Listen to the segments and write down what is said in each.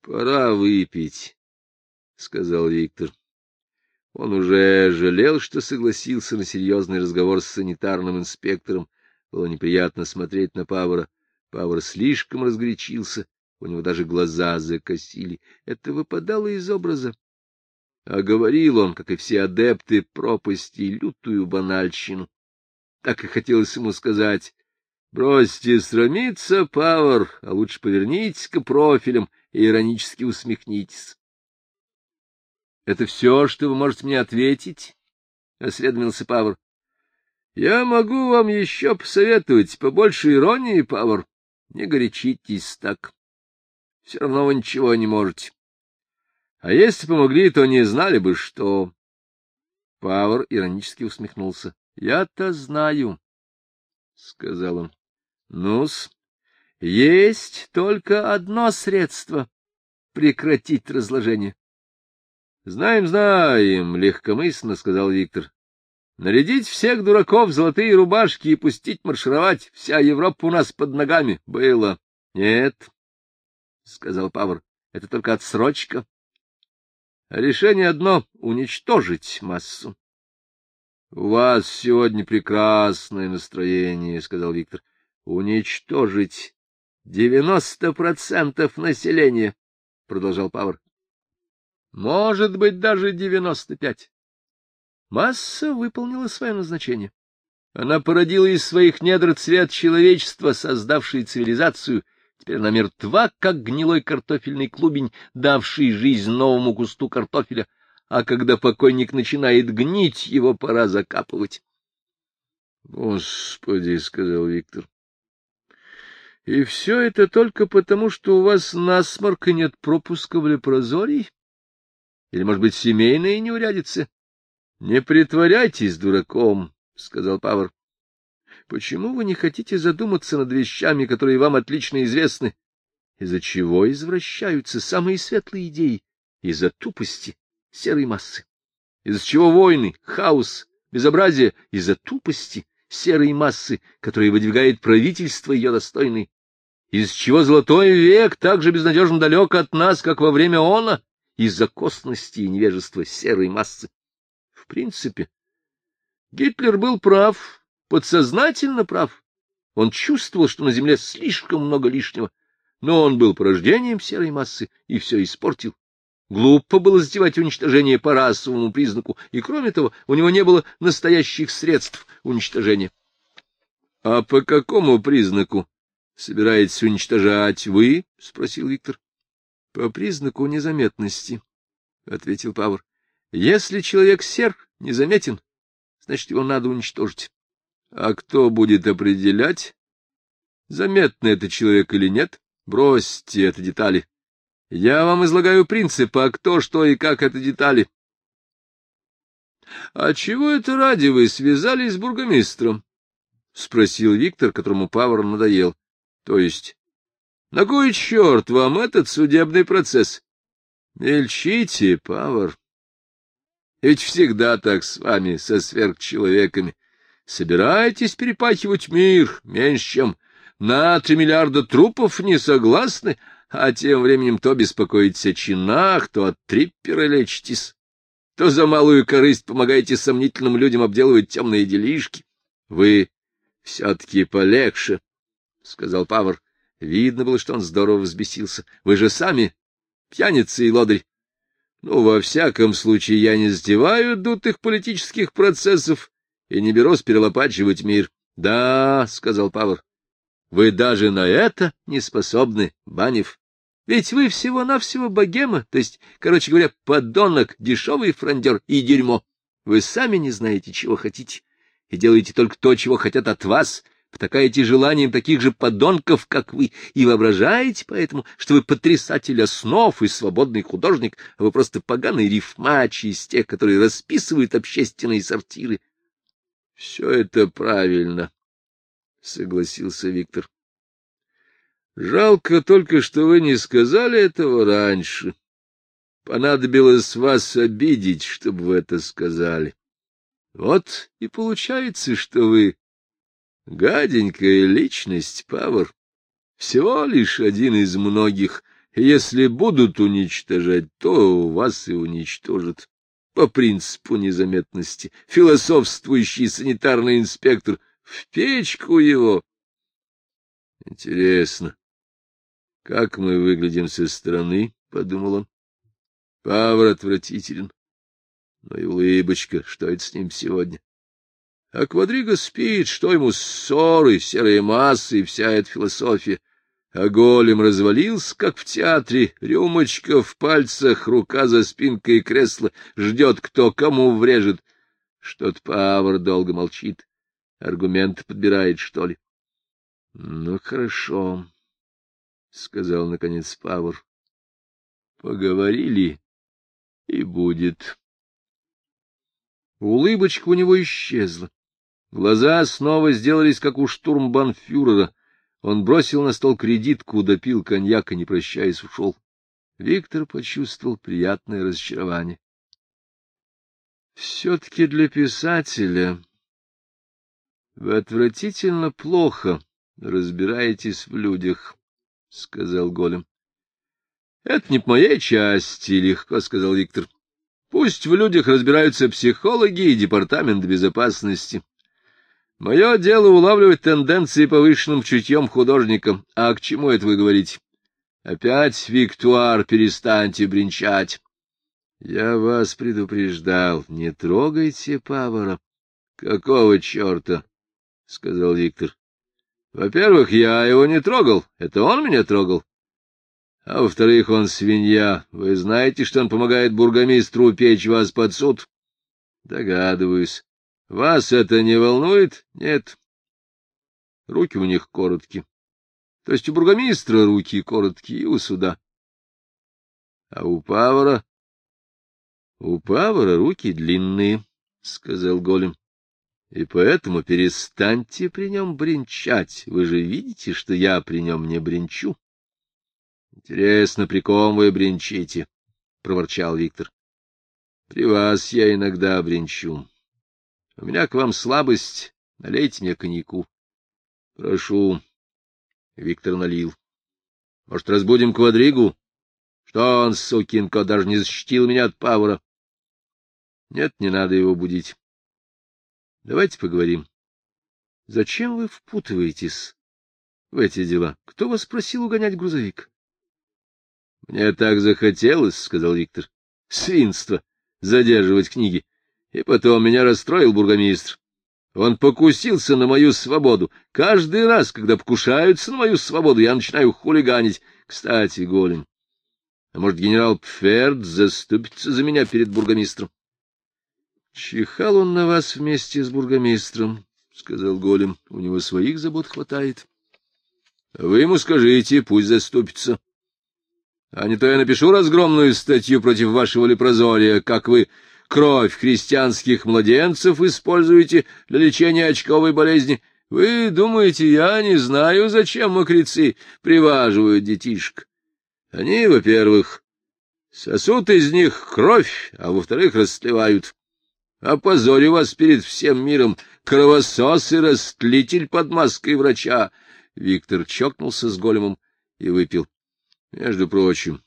— Пора выпить, — сказал Виктор. Он уже жалел, что согласился на серьезный разговор с санитарным инспектором. Было неприятно смотреть на Павара. Павар слишком разгорячился, у него даже глаза закосили. Это выпадало из образа. А говорил он, как и все адепты пропасти, лютую банальщину. Так и хотелось ему сказать. Бросьте срамиться, Павар, а лучше повернитесь к профилям и иронически усмехнитесь. — Это все, что вы можете мне ответить? — осведомился Павар. — Я могу вам еще посоветовать побольше иронии, Павар. Не горячитесь так. Все равно вы ничего не можете. А если помогли, то не знали бы, что... Павар иронически усмехнулся. — Я-то знаю, — сказал он. — Ну-с, есть только одно средство прекратить разложение. — Знаем, знаем, — легкомысленно сказал Виктор. — Нарядить всех дураков в золотые рубашки и пустить маршировать. Вся Европа у нас под ногами. Было. — Нет, — сказал Павр, — это только отсрочка. Решение одно — уничтожить массу. — У вас сегодня прекрасное настроение, — сказал Виктор. — Уничтожить девяносто процентов населения, — продолжал Павр. — Может быть, даже девяносто пять. Масса выполнила свое назначение. Она породила из своих недр цвет человечества, создавший цивилизацию. Теперь она мертва, как гнилой картофельный клубень, давший жизнь новому кусту картофеля — а когда покойник начинает гнить, его пора закапывать. — Господи, — сказал Виктор. — И все это только потому, что у вас насморк и нет пропуска в лепрозорий? Или, может быть, семейные неурядицы? — Не притворяйтесь дураком, — сказал Павар. — Почему вы не хотите задуматься над вещами, которые вам отлично известны? Из-за чего извращаются самые светлые идеи? Из-за тупости серой массы. Из-за чего войны, хаос, безобразие? Из-за тупости серой массы, которая выдвигает правительство ее достойной. Из чего золотой век так же безнадежно далек от нас, как во время она? Из-за косности и невежества серой массы. В принципе, Гитлер был прав, подсознательно прав. Он чувствовал, что на земле слишком много лишнего, но он был порождением серой массы и все испортил. Глупо было затевать уничтожение по расовому признаку, и, кроме того, у него не было настоящих средств уничтожения. — А по какому признаку собираетесь уничтожать вы? — спросил Виктор. — По признаку незаметности, — ответил Павр. — Если человек сер, незаметен, значит, его надо уничтожить. А кто будет определять, заметно это человек или нет? Бросьте это детали. Я вам излагаю принципы, а кто, что и как это детали. — А чего это ради вы связались с бургомистром? — спросил Виктор, которому Павар надоел. — То есть, на кой черт вам этот судебный процесс? — Мельчите, Павар. Ведь всегда так с вами, со сверхчеловеками. Собираетесь перепахивать мир меньше, чем на три миллиарда трупов не согласны, а тем временем то беспокоитесь о чинах, то от триппера лечитесь, то за малую корысть помогаете сомнительным людям обделывать темные делишки. Вы все-таки полегче, — сказал Павар. Видно было, что он здорово взбесился. Вы же сами пьяница и лодырь. Ну, во всяком случае, я не сдеваю дутых политических процессов и не берусь перелопачивать мир. — Да, — сказал Павар, — вы даже на это не способны, Банев. Ведь вы всего-навсего богема, то есть, короче говоря, подонок, дешевый фрондер и дерьмо. Вы сами не знаете, чего хотите, и делаете только то, чего хотят от вас, потакаете желанием таких же подонков, как вы, и воображаете поэтому, что вы потрясатель основ и свободный художник, а вы просто поганый рифмач из тех, которые расписывают общественные сортиры. — Все это правильно, — согласился Виктор. Жалко только, что вы не сказали этого раньше. Понадобилось вас обидеть, чтобы вы это сказали. Вот и получается, что вы гаденькая личность, Павар. Всего лишь один из многих, Если будут уничтожать, то вас и уничтожат. По принципу незаметности. Философствующий санитарный инспектор. В печку его. Интересно, как мы выглядим со стороны, — подумал он. Павр отвратителен. Но и улыбочка, что это с ним сегодня? А Квадриго спит, что ему ссоры, серые массы и вся эта философия. А голем развалился, как в театре, рюмочка в пальцах, рука за спинкой кресла, ждет, кто кому врежет. Что-то Павр долго молчит, аргументы подбирает, что ли. — Ну, хорошо, — сказал, наконец, Павр. — Поговорили, и будет. Улыбочка у него исчезла. Глаза снова сделались, как у штурмбанфюрера. Он бросил на стол кредитку, допил коньяк и, не прощаясь, ушел. Виктор почувствовал приятное разочарование. Все-таки для писателя вы отвратительно плохо разбираетесь в людях, — сказал Голем. — Это не по моей части, — легко сказал Виктор. — Пусть в людях разбираются психологи и департамент безопасности. Мое дело улавливать тенденции повышенным чутьем художника. А к чему это вы говорите? Опять, Виктуар, перестаньте бренчать. Я вас предупреждал, не трогайте Павара. Какого черта? — сказал Виктор. — Во-первых, я его не трогал, это он меня трогал. А во-вторых, он свинья. Вы знаете, что он помогает бургомистру печь вас под суд? — Догадываюсь. Вас это не волнует? Нет. Руки у них короткие. То есть у бургомистра руки короткие, у суда. А у Павара? У Павара руки длинные, — сказал Голем. И поэтому перестаньте при нем бренчать. Вы же видите, что я при нем не бренчу. — Интересно, при ком вы бренчите? — проворчал Виктор. — При вас я иногда бренчу. У меня к вам слабость. Налейте мне коньяку. — Прошу. Виктор налил. — Может, разбудим квадригу? Что он, сукин кот, даже не защитил меня от павара? — Нет, не надо его будить. Давайте поговорим. Зачем вы впутываетесь в эти дела? Кто вас просил угонять грузовик? — Мне так захотелось, — сказал Виктор. — Свинство! Задерживать книги. И потом меня расстроил бургомистр. Он покусился на мою свободу. Каждый раз, когда покушаются на мою свободу, я начинаю хулиганить. Кстати, Голем, а может, генерал Пферд заступится за меня перед бургомистром? — Чихал он на вас вместе с бургомистром, — сказал Голем. — У него своих забот хватает. — Вы ему скажите, пусть заступится. А не то я напишу разгромную статью против вашего лепрозория, как вы кровь христианских младенцев используете для лечения очковой болезни. Вы думаете, я не знаю, зачем мокрецы приваживают детишек? Они, во-первых, сосут из них кровь, а во-вторых, растлевают. Опозорю вас перед всем миром, кровосос и растлитель под маской врача. Виктор чокнулся с големом и выпил. Между прочим,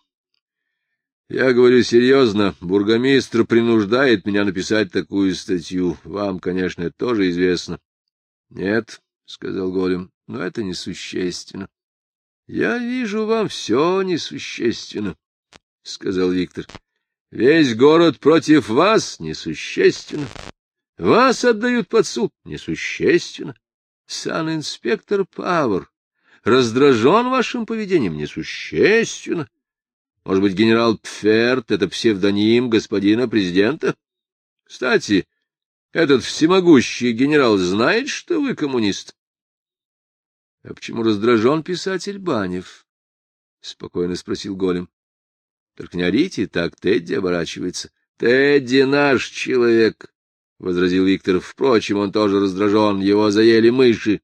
я говорю серьезно, бургомистр принуждает меня написать такую статью. Вам, конечно, это тоже известно. — Нет, — сказал Голем, — но это несущественно. — Я вижу, вам все несущественно, — сказал Виктор. — Весь город против вас несущественно. Вас отдают под суд несущественно. Сан-инспектор Павар раздражен вашим поведением несущественно. Может быть, генерал Пферт — это псевдоним господина президента? Кстати, этот всемогущий генерал знает, что вы коммунист? — А почему раздражен писатель Банев? — спокойно спросил Голем. — Только не орите, так Тедди оборачивается. — Тедди наш человек, — возразил Виктор. — Впрочем, он тоже раздражен, его заели мыши.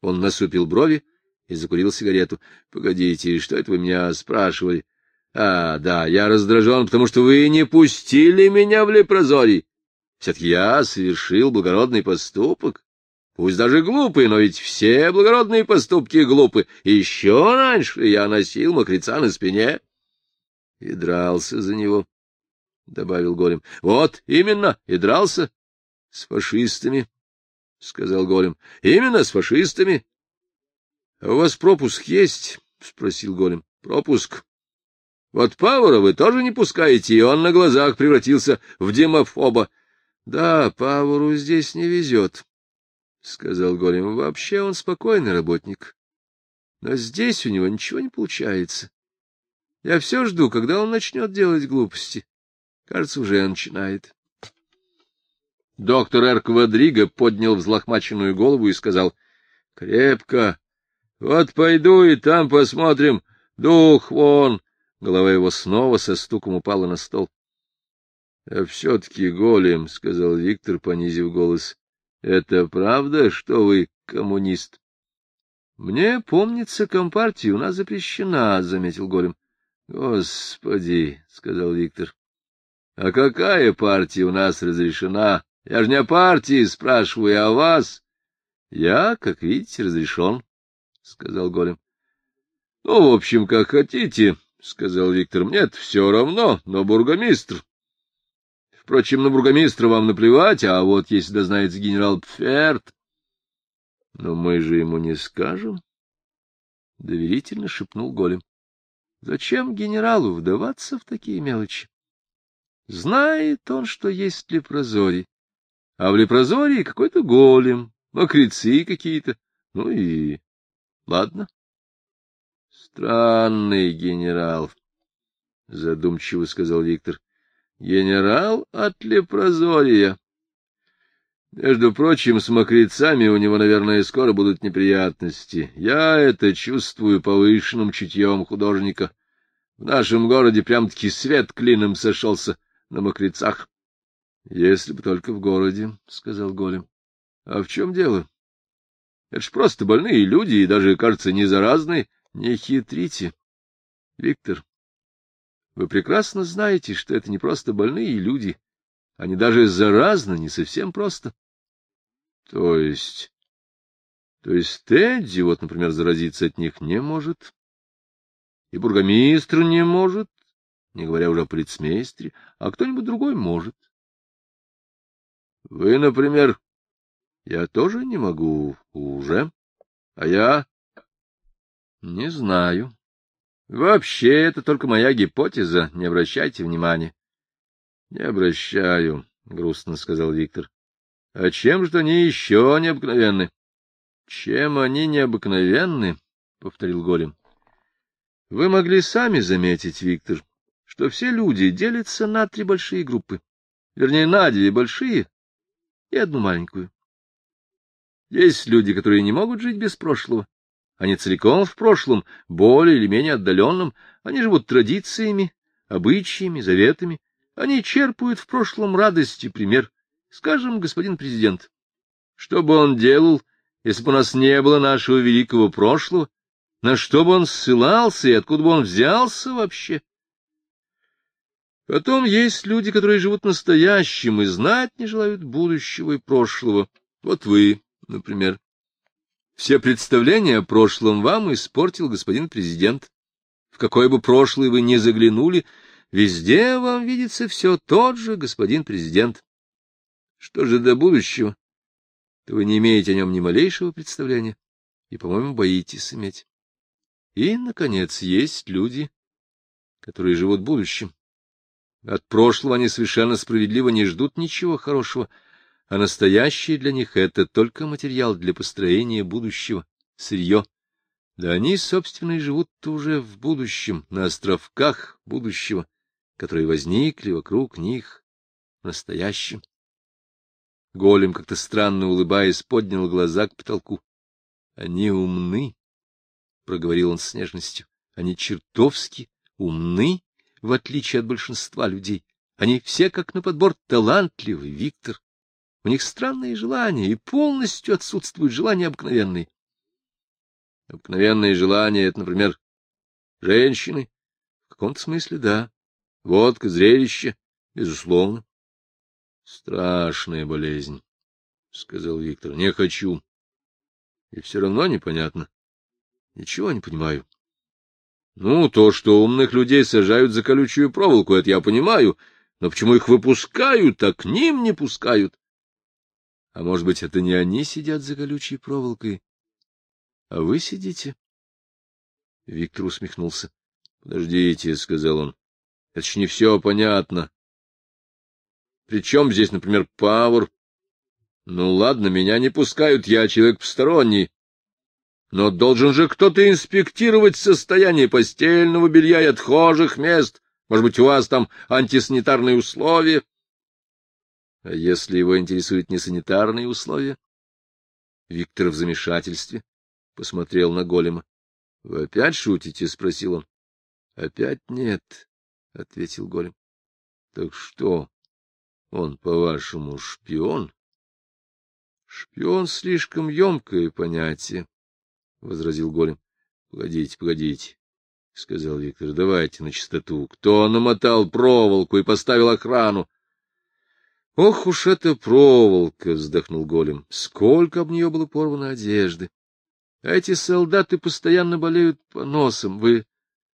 Он насупил брови и закурил сигарету. — Погодите, что это вы меня спрашивали? — А, да, я раздражен, потому что вы не пустили меня в лепрозорий. Все-таки я совершил благородный поступок. Пусть даже глупые, но ведь все благородные поступки глупы. Еще раньше я носил мокреца на спине и дрался за него, — добавил Голем. — Вот, именно, и дрался. — С фашистами, — сказал Голем. — Именно, с фашистами. — А у вас пропуск есть? — спросил Голем. — Пропуск. Вот Павара вы тоже не пускаете, и он на глазах превратился в демофоба. — Да, Павару здесь не везет, — сказал Голем. — Вообще он спокойный работник. Но здесь у него ничего не получается. Я все жду, когда он начнет делать глупости. Кажется, уже начинает. Доктор Эр Квадриго поднял взлохмаченную голову и сказал, — Крепко. Вот пойду и там посмотрим. Дух вон. Голова его снова со стуком упала на стол. — А все-таки голем, — сказал Виктор, понизив голос. — Это правда, что вы коммунист? — Мне, помнится, компартия у нас запрещена, — заметил голем. — Господи, — сказал Виктор. — А какая партия у нас разрешена? Я же не о партии спрашиваю, а о вас. — Я, как видите, разрешен, — сказал голем. — Ну, в общем, как хотите, — сказал Виктор. — Мне-то все равно, но бургомистр. Впрочем, на бургомистра вам наплевать, а вот если дознается генерал Пферт... — Но мы же ему не скажем, — доверительно шепнул Голем. — Зачем генералу вдаваться в такие мелочи? Знает он, что есть лепрозорий, а в лепрозории какой-то голем, мокрецы какие-то, ну и... Ладно. Странный генерал, — задумчиво сказал Виктор. — Генерал от лепрозория. Между прочим, с мокрецами у него, наверное, скоро будут неприятности. Я это чувствую повышенным чутьем художника. В нашем городе прям-таки свет клином сошелся на мокрецах. — Если бы только в городе, — сказал Голем. — А в чем дело? Это ж просто больные люди и даже, кажется, не заразные. Не хитрите. Виктор, вы прекрасно знаете, что это не просто больные люди. Они даже заразны, не совсем просто. То есть... То есть Тедди, вот, например, заразиться от них не может. И бургомистр не может, не говоря уже о полицмейстре, а кто-нибудь другой может. Вы, например, я тоже не могу уже, а я не знаю. Вообще, это только моя гипотеза, не обращайте внимания. Не обращаю, грустно сказал Виктор. А чем же они еще необыкновенны? Чем они необыкновенны? повторил Голем. Вы могли сами заметить, Виктор, что все люди делятся на три большие группы. Вернее, на две большие и одну маленькую. Есть люди, которые не могут жить без прошлого, они целиком в прошлом, более или менее отдаленном. Они живут традициями, обычаями, заветами. Они черпают в прошлом радости пример. Скажем, господин президент, что бы он делал, если бы у нас не было нашего великого прошлого? На что бы он ссылался и откуда бы он взялся вообще? Потом есть люди, которые живут настоящим и знать не желают будущего и прошлого. Вот вы, например. Все представления о прошлом вам испортил господин президент. В какое бы прошлое вы ни заглянули, везде вам видится все тот же господин президент. Что же до будущего, то вы не имеете о нем ни малейшего представления и, по-моему, боитесь иметь. И, наконец, есть люди, которые живут будущим. От прошлого они совершенно справедливо не ждут ничего хорошего, а настоящее для них — это только материал для построения будущего, сырье. Да они, собственно, и живут уже в будущем, на островках будущего, которые возникли вокруг них в настоящем. Голем, как-то странно улыбаясь, поднял глаза к потолку. — Они умны, — проговорил он с нежностью. — Они чертовски умны, в отличие от большинства людей. Они все, как на подбор, талантливы, Виктор. У них странные желания, и полностью отсутствуют желания обыкновенные. Обыкновенные желания — это, например, женщины. В каком-то смысле, да. Водка, зрелище, безусловно. Страшная болезнь. сказал Виктор. — Не хочу. И все равно непонятно. Ничего не понимаю. Ну, то, что умных людей сажают за колючую проволоку, это я понимаю. Но почему их выпускают, а к ним не пускают? А может быть, это не они сидят за колючей проволокой, а вы сидите? Виктор усмехнулся. — Подождите, — сказал он. — Это ж не все понятно. Причем здесь, например, Павр? Ну, ладно, меня не пускают, я человек посторонний. Но должен же кто-то инспектировать состояние постельного белья и отхожих мест. Может быть, у вас там антисанитарные условия? А если его интересуют не санитарные условия? Виктор в замешательстве посмотрел на голема. — Вы опять шутите? — спросил он. — Опять нет, — ответил голем. — Так что, он, по-вашему, шпион? — Шпион — слишком емкое понятие, — возразил голем. — Погодите, погодите, — сказал Виктор, — давайте на чистоту. Кто намотал проволоку и поставил охрану? — Ох уж эта проволока! — вздохнул голем. — Сколько об нее было порвано одежды! Эти солдаты постоянно болеют поносом. Вы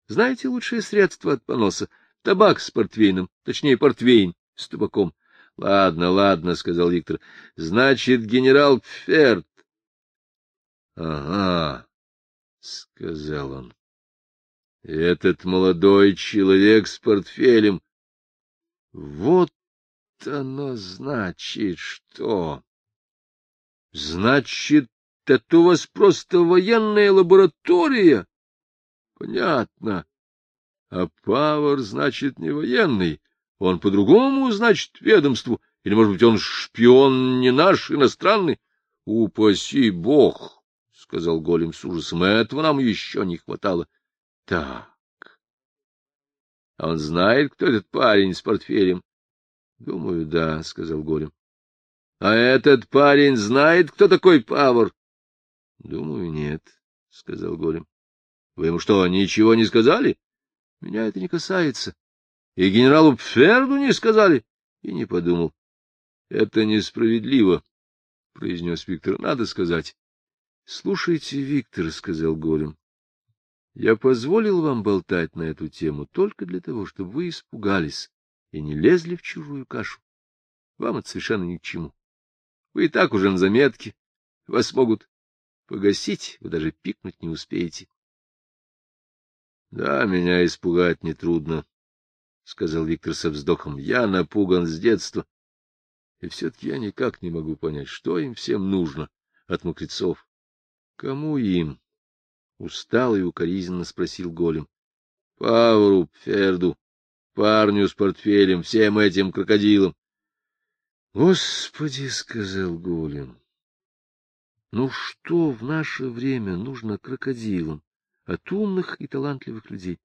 знаете лучшее средство от поноса? Табак с портвейном, точнее, портвейн с табаком. — Ладно, ладно, — сказал Виктор. — Значит, генерал Пферт. — Ага, — сказал он. — Этот молодой человек с портфелем. — Вот оно значит что. Значит, это у вас просто военная лаборатория? Понятно. А Павар, значит, не военный. Он по-другому, значит, ведомству. Или, может быть, он шпион не наш, иностранный? Упаси бог, — сказал Голем с ужасом. Этого нам еще не хватало. Так. А он знает, кто этот парень с портфелем? Думаю, да, — сказал Голем. А этот парень знает, кто такой Павар? — Думаю, нет, — сказал Голем. — Вы ему что, ничего не сказали? — Меня это не касается. И генералу Пферду не сказали? И не подумал. — Это несправедливо, — произнес Виктор. — Надо сказать. — Слушайте, Виктор, — сказал Голем, — я позволил вам болтать на эту тему только для того, чтобы вы испугались и не лезли в чужую кашу. Вам это совершенно ни к чему. Вы и так уже на заметке. Вас могут Погасить вы даже пикнуть не успеете. — Да, меня испугать нетрудно, — сказал Виктор со вздохом. — Я напуган с детства. И все-таки я никак не могу понять, что им всем нужно от мокрецов. — Кому им? — устал и укоризненно спросил Голем. — Павру, Ферду, парню с портфелем, всем этим крокодилам. — Господи, — сказал Голем, — ну что в наше время нужно крокодилам от умных и талантливых людей?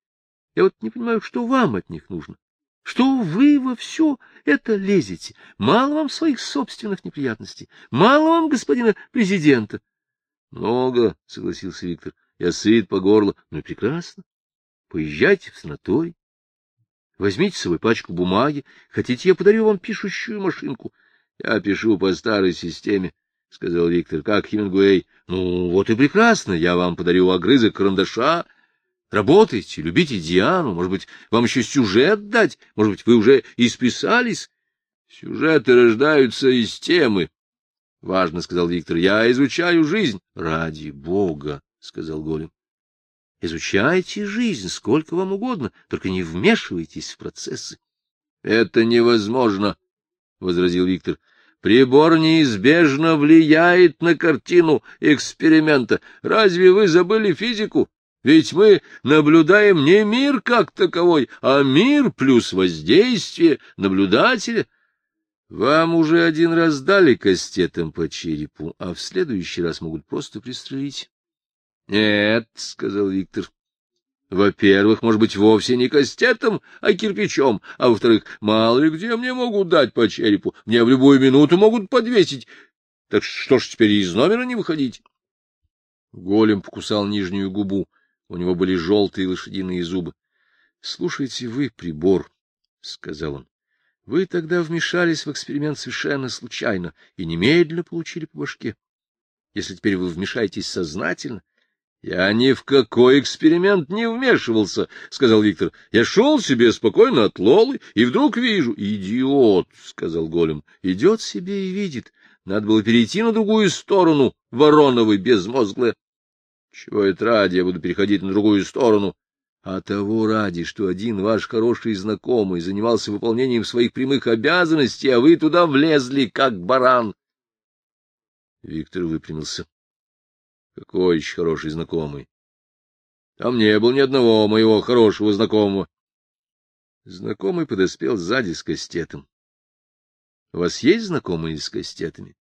Я вот не понимаю, что вам от них нужно. Что вы во все это лезете? Мало вам своих собственных неприятностей? Мало вам господина президента? — Много, — согласился Виктор. — Я сыт по горло. Ну и прекрасно. Поезжайте в санаторий. Возьмите с собой пачку бумаги. Хотите, я подарю вам пишущую машинку? Я пишу по старой системе. — сказал Виктор, — как Хемингуэй. — Ну, вот и прекрасно, я вам подарю огрызок карандаша. Работайте, любите Диану, может быть, вам еще сюжет дать, может быть, вы уже исписались. Сюжеты рождаются из темы. — Важно, — сказал Виктор, — я изучаю жизнь. — Ради бога, — сказал Голем. — Изучайте жизнь сколько вам угодно, только не вмешивайтесь в процессы. — Это невозможно, — возразил Виктор. Прибор неизбежно влияет на картину эксперимента. Разве вы забыли физику? Ведь мы наблюдаем не мир как таковой, а мир плюс воздействие наблюдателя. Вам уже один раз дали кастетом по черепу, а в следующий раз могут просто пристрелить. — Нет, — сказал Виктор, во-первых, может быть, вовсе не кастетом, а кирпичом, а во-вторых, мало ли где мне могут дать по черепу, мне в любую минуту могут подвесить. Так что ж теперь из номера не выходить? Голем покусал нижнюю губу, у него были желтые лошадиные зубы. — Слушайте вы, прибор, — сказал он, — Вы тогда вмешались в эксперимент совершенно случайно и немедленно получили по башке. Если теперь вы вмешаетесь сознательно... — Я ни в какой эксперимент не вмешивался, — сказал Виктор. — Я шел себе спокойно от Лолы, и вдруг вижу... — Идиот, — сказал Голем. — Идет себе и видит. Надо было перейти на другую сторону, Вороновой безмозглая. — Чего это ради я буду переходить на другую сторону? — А того ради, что один ваш хороший знакомый занимался выполнением своих прямых обязанностей, а вы туда влезли, как баран. Виктор выпрямился. — Какой еще хороший знакомый? — Там не было ни одного моего хорошего знакомого. Знакомый подоспел сзади с кастетом. — У вас есть знакомые с кастетами?